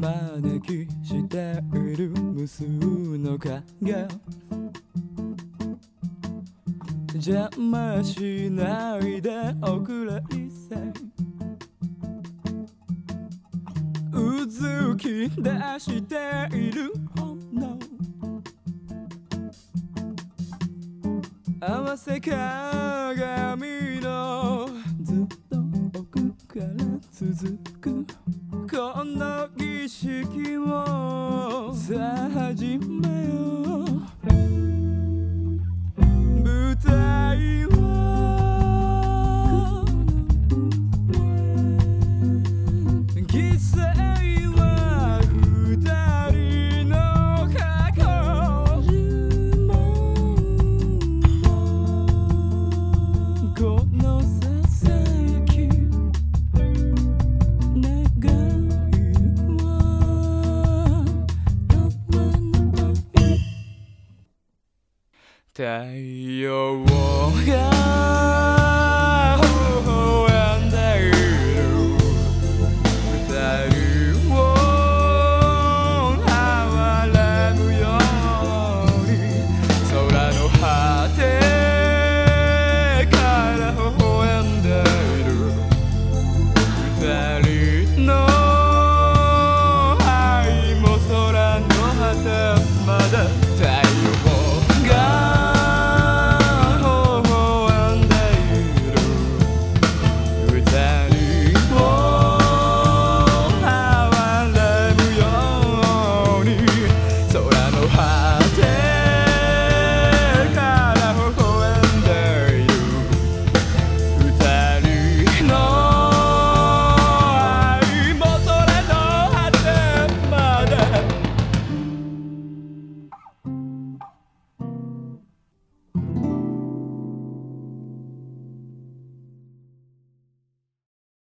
招きしている無数の影。邪魔しないでおくれいせうずき出している炎。合わせ鏡続く。この儀式をさあ始め。但有我。high.